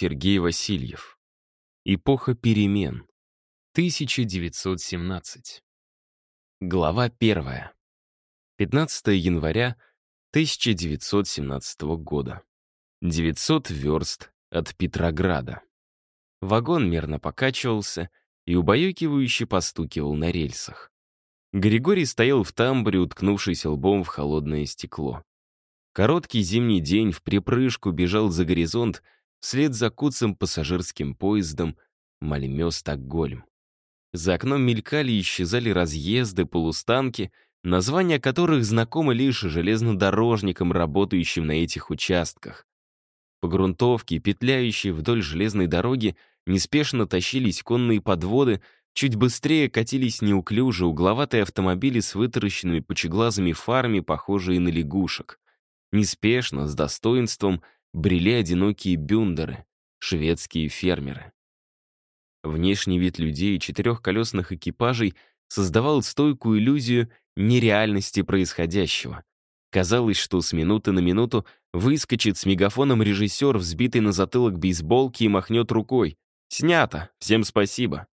Сергей Васильев. Эпоха перемен. 1917. Глава 1. 15 января 1917 года. 900 верст от Петрограда. Вагон мерно покачивался и убаюкивающе постукивал на рельсах. Григорий стоял в тамбуре, уткнувшись лбом в холодное стекло. Короткий зимний день в припрыжку бежал за горизонт вслед за куцым пассажирским поездом Мальмё-Стокгольм. За окном мелькали и исчезали разъезды, полустанки, названия которых знакомы лишь железнодорожникам, работающим на этих участках. По грунтовке, петляющей вдоль железной дороги, неспешно тащились конные подводы, чуть быстрее катились неуклюже угловатые автомобили с вытаращенными пучеглазыми фарами, похожие на лягушек. Неспешно, с достоинством, брели одинокие бюндеры, шведские фермеры. Внешний вид людей и четырехколесных экипажей создавал стойкую иллюзию нереальности происходящего. Казалось, что с минуты на минуту выскочит с мегафоном режиссер, взбитый на затылок бейсболки, и махнет рукой. «Снято! Всем спасибо!»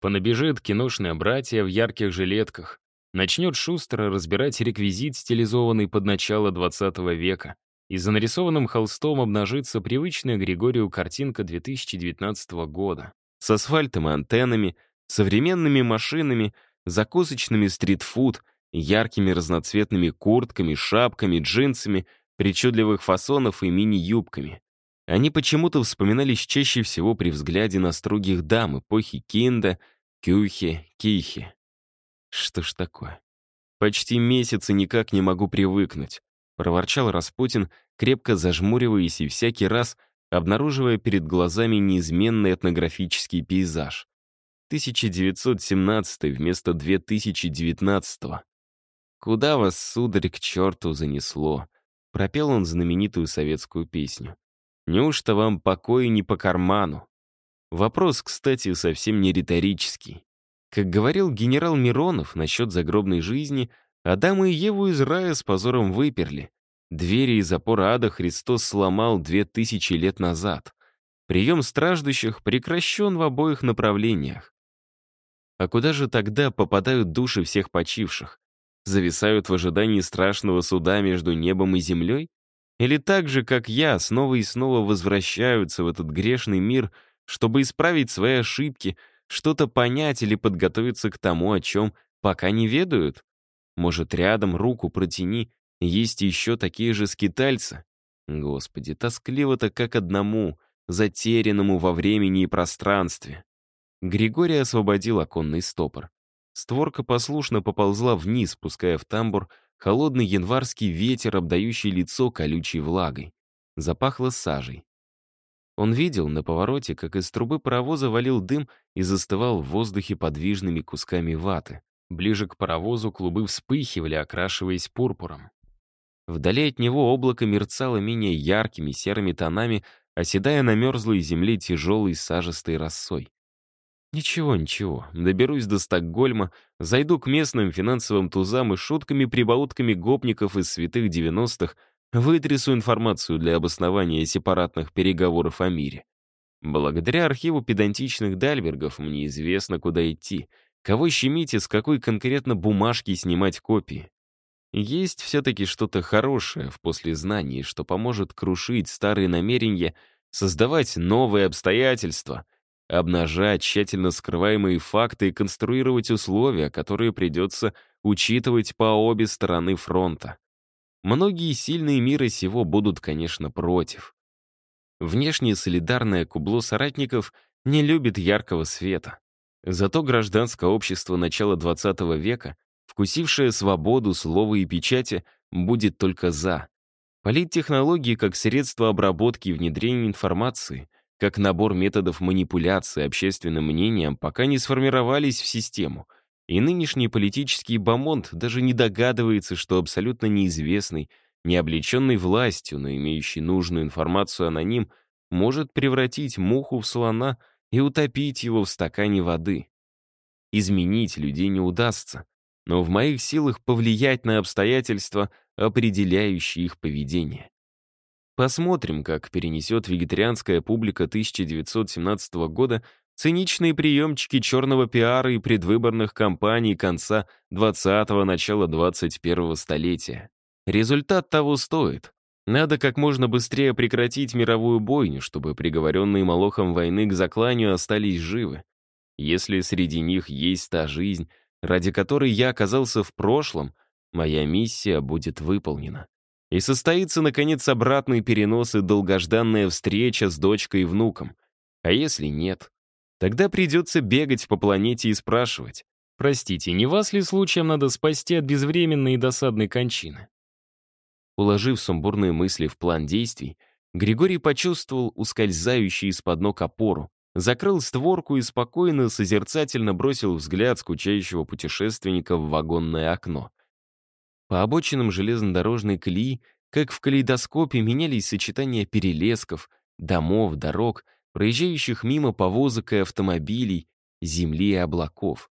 Понабежит киношное братья в ярких жилетках. Начнет шустро разбирать реквизит, стилизованный под начало 20 века. И за нарисованным холстом обнажится привычная Григорию картинка 2019 года с асфальтом и антеннами, современными машинами, закусочными стритфуд, яркими разноцветными куртками, шапками, джинсами, причудливых фасонов и мини-юбками. Они почему-то вспоминались чаще всего при взгляде на строгих дам эпохи Кинда, Кюхи, Кихи. Что ж такое? Почти месяц и никак не могу привыкнуть, проворчал Распутин, крепко зажмуриваясь и всякий раз обнаруживая перед глазами неизменный этнографический пейзаж. 1917 вместо 2019 -го. «Куда вас, сударь, к черту занесло?» Пропел он знаменитую советскую песню. «Неужто вам покоя не по карману?» Вопрос, кстати, совсем не риторический. Как говорил генерал Миронов насчет загробной жизни, Адама и Еву из рая с позором выперли, Двери и запор ада Христос сломал две тысячи лет назад. Прием страждущих прекращен в обоих направлениях. А куда же тогда попадают души всех почивших? Зависают в ожидании страшного суда между небом и землей? Или так же, как я, снова и снова возвращаются в этот грешный мир, чтобы исправить свои ошибки, что-то понять или подготовиться к тому, о чем пока не ведают? Может, рядом руку протяни есть еще такие же скитальцы. Господи, тоскливо-то как одному, затерянному во времени и пространстве. Григорий освободил оконный стопор. Створка послушно поползла вниз, пуская в тамбур холодный январский ветер, обдающий лицо колючей влагой. Запахло сажей. Он видел на повороте, как из трубы паровоза валил дым и застывал в воздухе подвижными кусками ваты. Ближе к паровозу клубы вспыхивали, окрашиваясь пурпуром. Вдали от него облако мерцало менее яркими серыми тонами, оседая на мерзлой земле тяжелой сажистой росой. Ничего, ничего, доберусь до Стокгольма, зайду к местным финансовым тузам и шутками-прибаутками гопников из святых 90-х вытрясу информацию для обоснования сепаратных переговоров о мире. Благодаря архиву педантичных дальбергов мне известно, куда идти, кого щемить и с какой конкретно бумажки снимать копии. Есть все-таки что-то хорошее в послезнании, что поможет крушить старые намерения, создавать новые обстоятельства, обнажать тщательно скрываемые факты и конструировать условия, которые придется учитывать по обе стороны фронта. Многие сильные мира сего будут, конечно, против. Внешне солидарное кубло соратников не любит яркого света. Зато гражданское общество начала XX века вкусившая свободу слова и печати, будет только «за». Политтехнологии как средство обработки и внедрения информации, как набор методов манипуляции общественным мнением пока не сформировались в систему, и нынешний политический бомонд даже не догадывается, что абсолютно неизвестный, не облеченный властью, но имеющий нужную информацию аноним, может превратить муху в слона и утопить его в стакане воды. Изменить людей не удастся, но в моих силах повлиять на обстоятельства, определяющие их поведение. Посмотрим, как перенесет вегетарианская публика 1917 года циничные приемчики черного пиара и предвыборных кампаний конца 20-го, начала 21-го столетия. Результат того стоит. Надо как можно быстрее прекратить мировую бойню, чтобы приговоренные Молохом войны к закланию остались живы. Если среди них есть та жизнь, ради которой я оказался в прошлом, моя миссия будет выполнена. И состоится, наконец, обратный перенос и долгожданная встреча с дочкой и внуком. А если нет, тогда придется бегать по планете и спрашивать, «Простите, не вас ли случаем надо спасти от безвременной и досадной кончины?» Уложив сумбурные мысли в план действий, Григорий почувствовал ускользающий из-под ног опору, закрыл створку и спокойно, созерцательно бросил взгляд скучающего путешественника в вагонное окно. По обочинам железнодорожной колеи, как в калейдоскопе, менялись сочетания перелесков, домов, дорог, проезжающих мимо повозок и автомобилей, земли и облаков.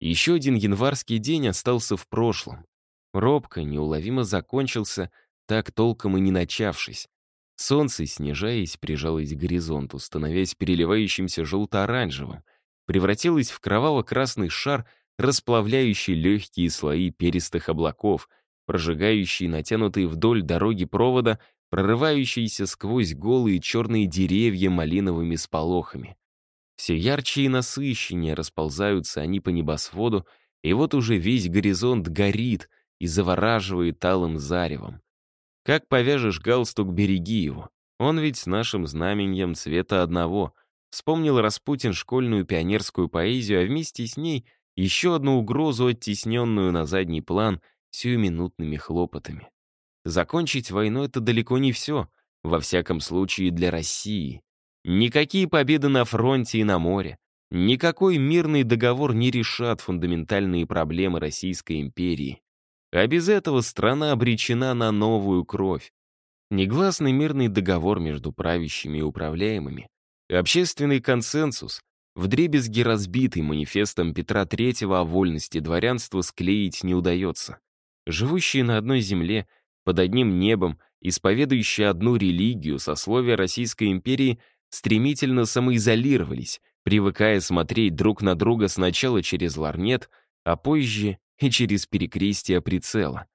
Еще один январский день остался в прошлом. Робко, неуловимо закончился, так толком и не начавшись. Солнце, снижаясь, прижалось к горизонту, становясь переливающимся желто-оранжевым, превратилось в кроваво-красный шар — расплавляющий легкие слои перистых облаков, прожигающий натянутые вдоль дороги провода, прорывающиеся сквозь голые черные деревья малиновыми сполохами. Все ярче и насыщеннее расползаются они по небосводу, и вот уже весь горизонт горит и завораживает алым заревом. Как повяжешь галстук, береги его. Он ведь с нашим знаменем цвета одного. Вспомнил Распутин школьную пионерскую поэзию, а вместе с ней еще одну угрозу, оттесненную на задний план сиюминутными хлопотами. Закончить войну — это далеко не все, во всяком случае для России. Никакие победы на фронте и на море, никакой мирный договор не решат фундаментальные проблемы Российской империи. А без этого страна обречена на новую кровь. Негласный мирный договор между правящими и управляемыми, общественный консенсус, Вдребезги разбитый манифестом Петра III о вольности дворянства склеить не удается. Живущие на одной земле, под одним небом, исповедующие одну религию, сословия Российской империи стремительно самоизолировались, привыкая смотреть друг на друга сначала через ларнет, а позже и через перекрестие прицела.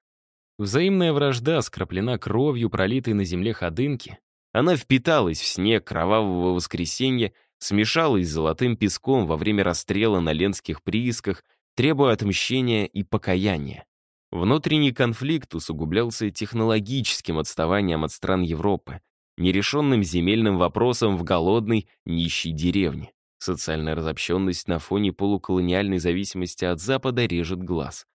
Взаимная вражда скраплена кровью, пролитой на земле ходынки. Она впиталась в снег кровавого воскресенья смешалась с золотым песком во время расстрела на ленских приисках, требуя отмщения и покаяния. Внутренний конфликт усугублялся технологическим отставанием от стран Европы, нерешенным земельным вопросом в голодной, нищей деревне. Социальная разобщенность на фоне полуколониальной зависимости от Запада режет глаз.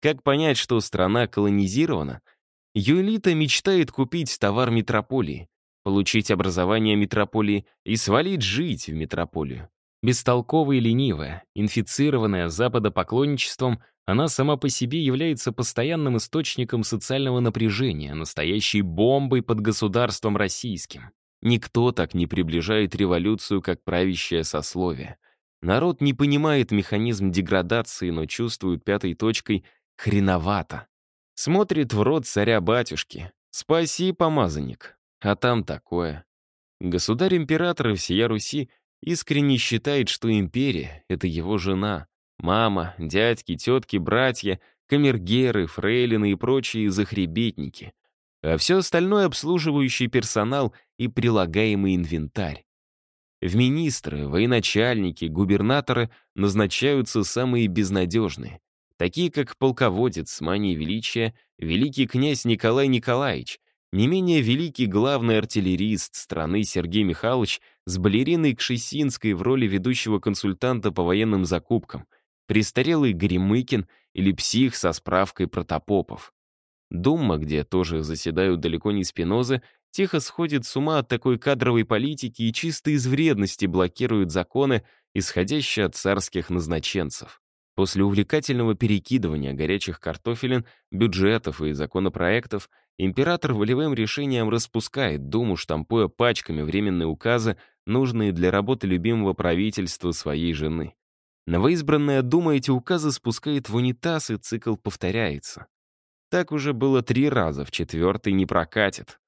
Как понять, что страна колонизирована? Ее элита мечтает купить товар метрополии, получить образование метрополии и свалить жить в метрополию. Бестолковая и ленивая, инфицированная западопоклонничеством, она сама по себе является постоянным источником социального напряжения, настоящей бомбой под государством российским. Никто так не приближает революцию, как правящее сословие. Народ не понимает механизм деградации, но чувствует пятой точкой «хреновато». Смотрит в рот царя-батюшки. «Спаси, помазанник, а там такое. Государь-император всея Руси искренне считает, что империя — это его жена, мама, дядьки, тетки, братья, камергеры, фрейлины и прочие захребетники, а все остальное — обслуживающий персонал и прилагаемый инвентарь. В министры, военачальники, губернаторы назначаются самые безнадежные, такие как полководец с манией величия, великий князь Николай Николаевич, не менее великий главный артиллерист страны Сергей Михайлович с балериной Кшесинской в роли ведущего консультанта по военным закупкам, престарелый Гремыкин или псих со справкой протопопов. Дума, где тоже заседают далеко не спинозы, тихо сходит с ума от такой кадровой политики и чисто из вредности блокирует законы, исходящие от царских назначенцев. После увлекательного перекидывания горячих картофелин, бюджетов и законопроектов Император волевым решением распускает Думу, штампуя пачками временные указы, нужные для работы любимого правительства своей жены. Новоизбранная Дума эти указы спускает в унитаз, и цикл повторяется. Так уже было три раза, в четвертый не прокатит.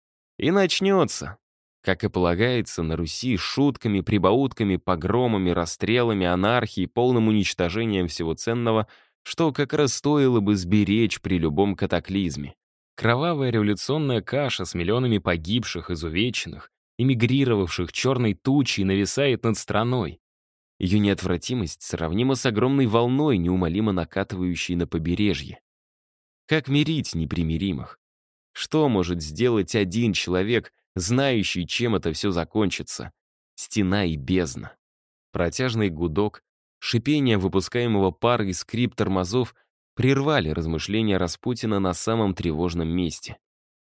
И начнется. Как и полагается, на Руси шутками, прибаутками, погромами, расстрелами, анархией, полным уничтожением всего ценного, что как раз стоило бы сберечь при любом катаклизме. Кровавая революционная каша с миллионами погибших, изувеченных, эмигрировавших черной тучей нависает над страной. Ее неотвратимость сравнима с огромной волной, неумолимо накатывающей на побережье. Как мирить непримиримых? Что может сделать один человек, знающий, чем это все закончится? Стена и бездна. Протяжный гудок, шипение выпускаемого пара и скрип тормозов прервали размышления Распутина на самом тревожном месте.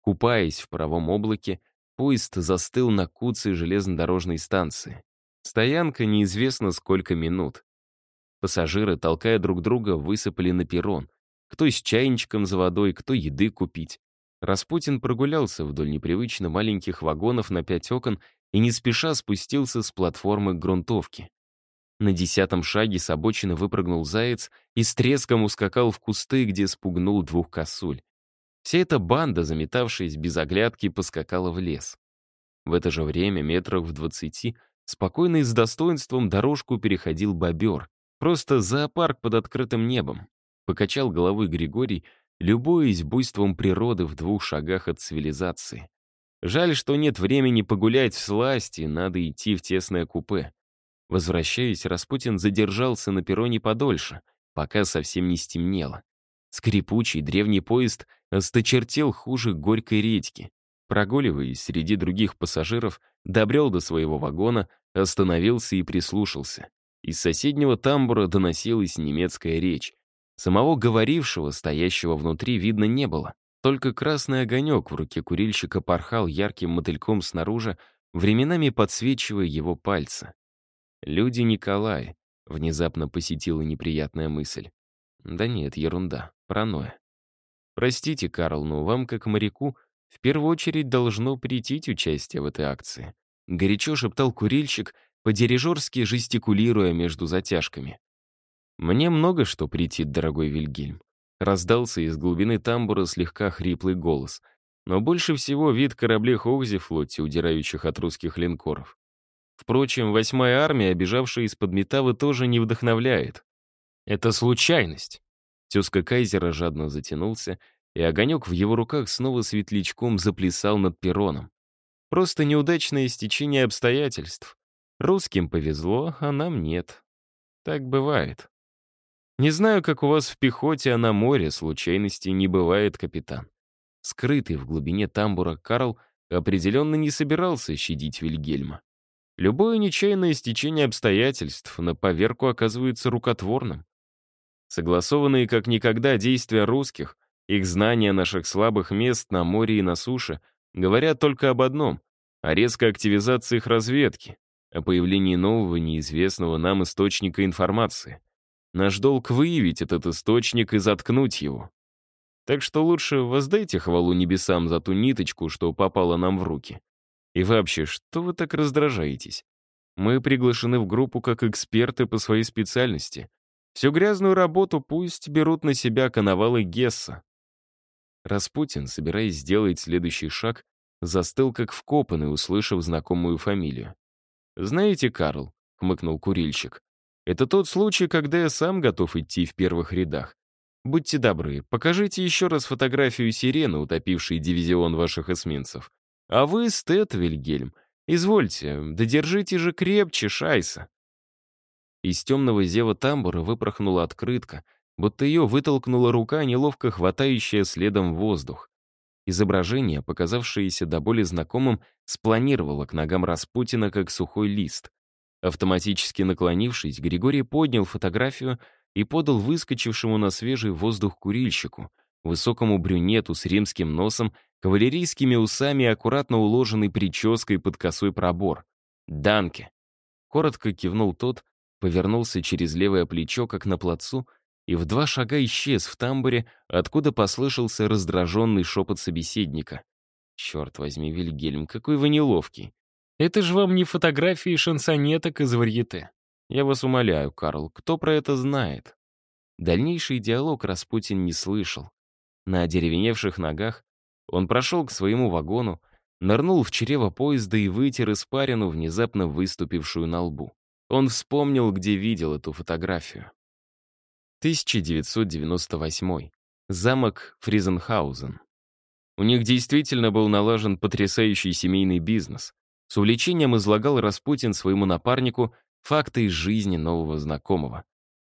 Купаясь в паровом облаке, поезд застыл на куце железнодорожной станции. Стоянка неизвестно сколько минут. Пассажиры, толкая друг друга, высыпали на перрон. Кто с чайничком за водой, кто еды купить. Распутин прогулялся вдоль непривычно маленьких вагонов на пять окон и не спеша спустился с платформы к грунтовке. На десятом шаге с обочины выпрыгнул заяц и с треском ускакал в кусты, где спугнул двух косуль. Вся эта банда, заметавшись без оглядки, поскакала в лес. В это же время, метрах в двадцати, Спокойно и с достоинством дорожку переходил бобер. Просто зоопарк под открытым небом. Покачал головой Григорий, любуясь буйством природы в двух шагах от цивилизации. Жаль, что нет времени погулять в сласти, надо идти в тесное купе. Возвращаясь, Распутин задержался на перроне подольше, пока совсем не стемнело. Скрипучий древний поезд осточертел хуже горькой редьки. Прогуливаясь среди других пассажиров, добрел до своего вагона, остановился и прислушался. Из соседнего тамбура доносилась немецкая речь. Самого говорившего, стоящего внутри, видно не было. Только красный огонек в руке курильщика порхал ярким мотыльком снаружи, временами подсвечивая его пальцы. «Люди Николай», — внезапно посетила неприятная мысль. «Да нет, ерунда, паранойя. Простите, Карл, но вам, как моряку, в первую очередь должно прийти участие в этой акции. Горячо шептал курильщик, по-дирижерски жестикулируя между затяжками. «Мне много что прийти, дорогой Вильгельм», — раздался из глубины тамбура слегка хриплый голос. Но больше всего вид кораблей Хоузи флоте, удирающих от русских линкоров. Впрочем, восьмая армия, обижавшая из-под Метавы, тоже не вдохновляет. Это случайность. Тезка Кайзера жадно затянулся, и огонек в его руках снова светлячком заплясал над перроном. Просто неудачное стечение обстоятельств. Русским повезло, а нам нет. Так бывает. Не знаю, как у вас в пехоте, а на море случайностей не бывает, капитан. Скрытый в глубине тамбура Карл определенно не собирался щадить Вильгельма. Любое нечаянное стечение обстоятельств на поверку оказывается рукотворным. Согласованные как никогда действия русских их знания наших слабых мест на море и на суше говорят только об одном — о резкой активизации их разведки, о появлении нового неизвестного нам источника информации. Наш долг — выявить этот источник и заткнуть его. Так что лучше воздайте хвалу небесам за ту ниточку, что попала нам в руки. И вообще, что вы так раздражаетесь? Мы приглашены в группу как эксперты по своей специальности. Всю грязную работу пусть берут на себя коновалы Гесса. Распутин, собираясь сделать следующий шаг, застыл как вкопанный, услышав знакомую фамилию. «Знаете, Карл», — хмыкнул курильщик, «это тот случай, когда я сам готов идти в первых рядах. Будьте добры, покажите еще раз фотографию сирены, утопившей дивизион ваших эсминцев. А вы, Стэт Вильгельм, извольте, додержите же крепче, Шайса». Из темного зева тамбура выпорхнула открытка — будто ее вытолкнула рука, неловко хватающая следом воздух. Изображение, показавшееся до боли знакомым, спланировало к ногам Распутина, как сухой лист. Автоматически наклонившись, Григорий поднял фотографию и подал выскочившему на свежий воздух курильщику, высокому брюнету с римским носом, кавалерийскими усами и аккуратно уложенной прической под косой пробор. «Данке!» Коротко кивнул тот, повернулся через левое плечо, как на плацу, и в два шага исчез в тамбуре, откуда послышался раздраженный шепот собеседника. «Черт возьми, Вильгельм, какой вы неловкий. Это же вам не фотографии шансонеток из варьете. Я вас умоляю, Карл, кто про это знает?» Дальнейший диалог Распутин не слышал. На одеревеневших ногах он прошел к своему вагону, нырнул в чрево поезда и вытер испарину, внезапно выступившую на лбу. Он вспомнил, где видел эту фотографию. 1998. Замок Фризенхаузен. У них действительно был налажен потрясающий семейный бизнес. С увлечением излагал Распутин своему напарнику факты из жизни нового знакомого.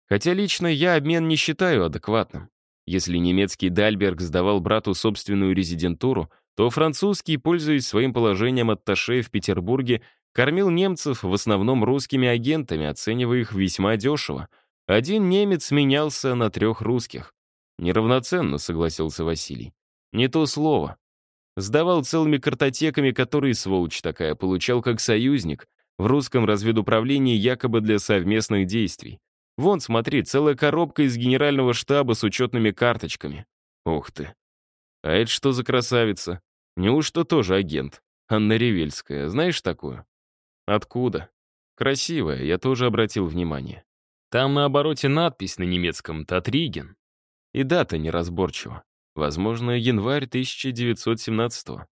Хотя лично я обмен не считаю адекватным. Если немецкий Дальберг сдавал брату собственную резидентуру, то французский, пользуясь своим положением атташе в Петербурге, кормил немцев в основном русскими агентами, оценивая их весьма дешево. Один немец менялся на трех русских. Неравноценно, согласился Василий. Не то слово. Сдавал целыми картотеками, которые, сволочь такая, получал как союзник, в русском разведуправлении якобы для совместных действий. Вон, смотри, целая коробка из генерального штаба с учетными карточками. Ух ты. А это что за красавица? Неужто тоже агент? Анна Ревельская, знаешь такую? Откуда? Красивая, я тоже обратил внимание. Там на обороте надпись на немецком «Татриген». И дата неразборчива. Возможно, январь 1917 -го.